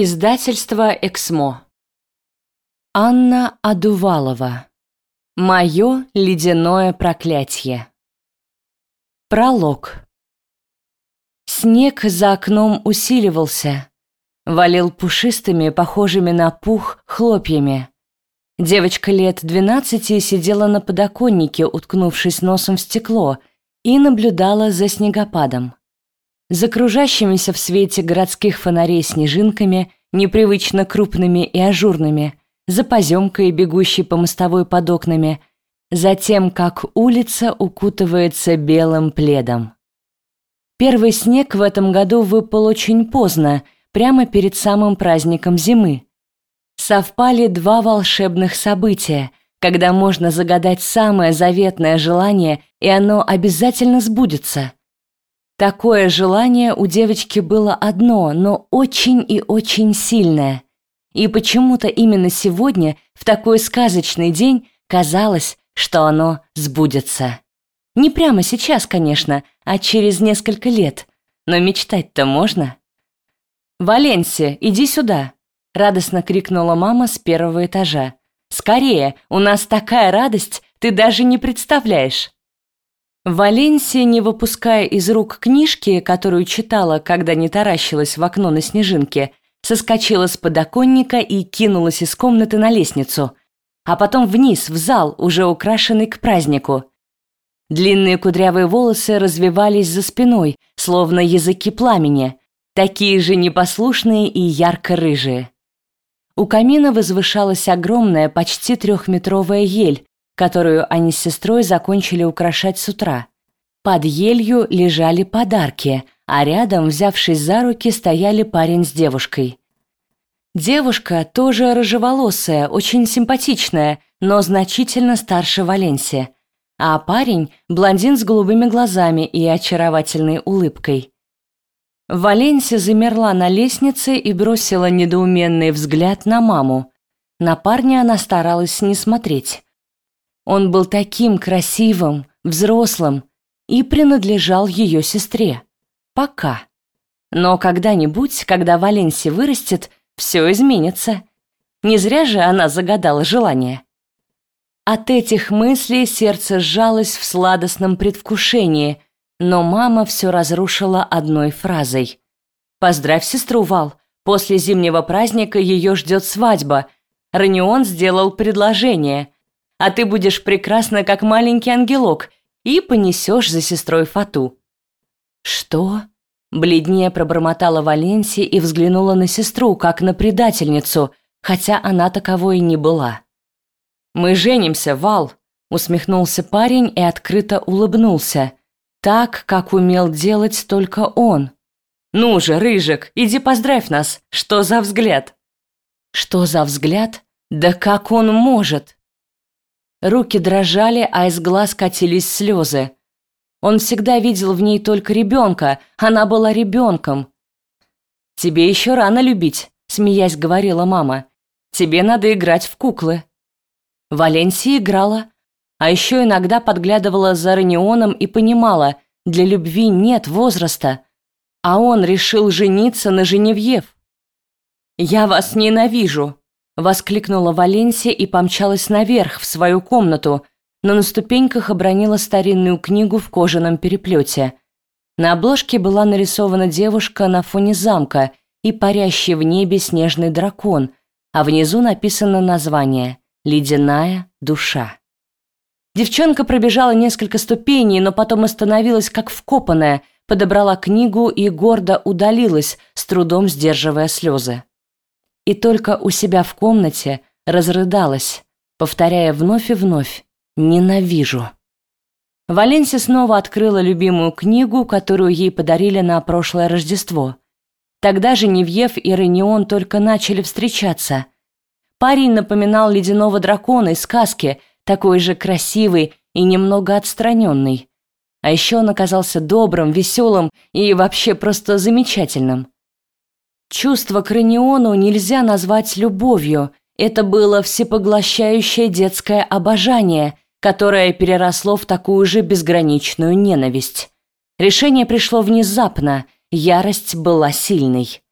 Издательство «Эксмо». Анна Адувалова. Мое ледяное проклятие. Пролог. Снег за окном усиливался. Валил пушистыми, похожими на пух, хлопьями. Девочка лет двенадцати сидела на подоконнике, уткнувшись носом в стекло, и наблюдала за снегопадом. За кружащимися в свете городских фонарей снежинками, непривычно крупными и ажурными, за поземкой, бегущей по мостовой под окнами, за тем, как улица укутывается белым пледом. Первый снег в этом году выпал очень поздно, прямо перед самым праздником зимы. Совпали два волшебных события, когда можно загадать самое заветное желание, и оно обязательно сбудется – Такое желание у девочки было одно, но очень и очень сильное. И почему-то именно сегодня, в такой сказочный день, казалось, что оно сбудется. Не прямо сейчас, конечно, а через несколько лет. Но мечтать-то можно. «Валенсия, иди сюда!» — радостно крикнула мама с первого этажа. «Скорее, у нас такая радость, ты даже не представляешь!» Валенсия, не выпуская из рук книжки, которую читала, когда не таращилась в окно на снежинке, соскочила с подоконника и кинулась из комнаты на лестницу, а потом вниз, в зал, уже украшенный к празднику. Длинные кудрявые волосы развивались за спиной, словно языки пламени, такие же непослушные и ярко-рыжие. У камина возвышалась огромная, почти трехметровая ель, которую они с сестрой закончили украшать с утра. Под елью лежали подарки, а рядом, взявшись за руки, стояли парень с девушкой. Девушка тоже рыжеволосая, очень симпатичная, но значительно старше Валенсия. А парень – блондин с голубыми глазами и очаровательной улыбкой. Валенсия замерла на лестнице и бросила недоуменный взгляд на маму. На парня она старалась не смотреть. Он был таким красивым, взрослым и принадлежал ее сестре. Пока. Но когда-нибудь, когда Валенси вырастет, все изменится. Не зря же она загадала желание. От этих мыслей сердце сжалось в сладостном предвкушении, но мама все разрушила одной фразой. «Поздравь сестру, Вал. После зимнего праздника ее ждет свадьба. Ранион сделал предложение а ты будешь прекрасна, как маленький ангелок, и понесешь за сестрой Фату». «Что?» Бледнее пробормотала Валенсия и взглянула на сестру, как на предательницу, хотя она таковой и не была. «Мы женимся, Вал», — усмехнулся парень и открыто улыбнулся, так, как умел делать только он. «Ну же, Рыжик, иди поздравь нас, что за взгляд?» «Что за взгляд? Да как он может?» Руки дрожали, а из глаз катились слезы. Он всегда видел в ней только ребенка, она была ребенком. «Тебе еще рано любить», — смеясь говорила мама. «Тебе надо играть в куклы». Валенсия играла, а еще иногда подглядывала за Ранионом и понимала, для любви нет возраста, а он решил жениться на Женевьев. «Я вас ненавижу», Воскликнула Валенсия и помчалась наверх, в свою комнату, но на ступеньках обронила старинную книгу в кожаном переплете. На обложке была нарисована девушка на фоне замка и парящий в небе снежный дракон, а внизу написано название «Ледяная душа». Девчонка пробежала несколько ступеней, но потом остановилась как вкопанная, подобрала книгу и гордо удалилась, с трудом сдерживая слезы и только у себя в комнате разрыдалась, повторяя вновь и вновь «ненавижу». Валенсия снова открыла любимую книгу, которую ей подарили на прошлое Рождество. Тогда же Невьев и Ренион только начали встречаться. Парень напоминал ледяного дракона из сказки, такой же красивый и немного отстраненный. А еще он оказался добрым, веселым и вообще просто замечательным. Чувство к Раниону нельзя назвать любовью. Это было всепоглощающее детское обожание, которое переросло в такую же безграничную ненависть. Решение пришло внезапно, ярость была сильной.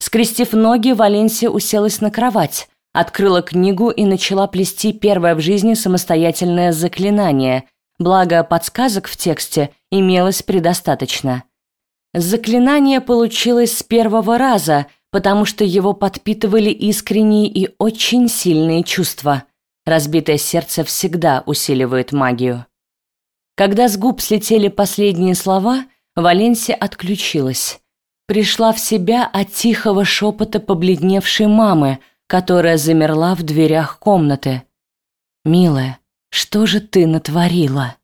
Скрестив ноги, Валенсия уселась на кровать, открыла книгу и начала плести первое в жизни самостоятельное заклинание, благо подсказок в тексте имелось предостаточно. Заклинание получилось с первого раза, потому что его подпитывали искренние и очень сильные чувства. Разбитое сердце всегда усиливает магию. Когда с губ слетели последние слова, Валенсия отключилась. Пришла в себя от тихого шепота побледневшей мамы, которая замерла в дверях комнаты. «Милая, что же ты натворила?»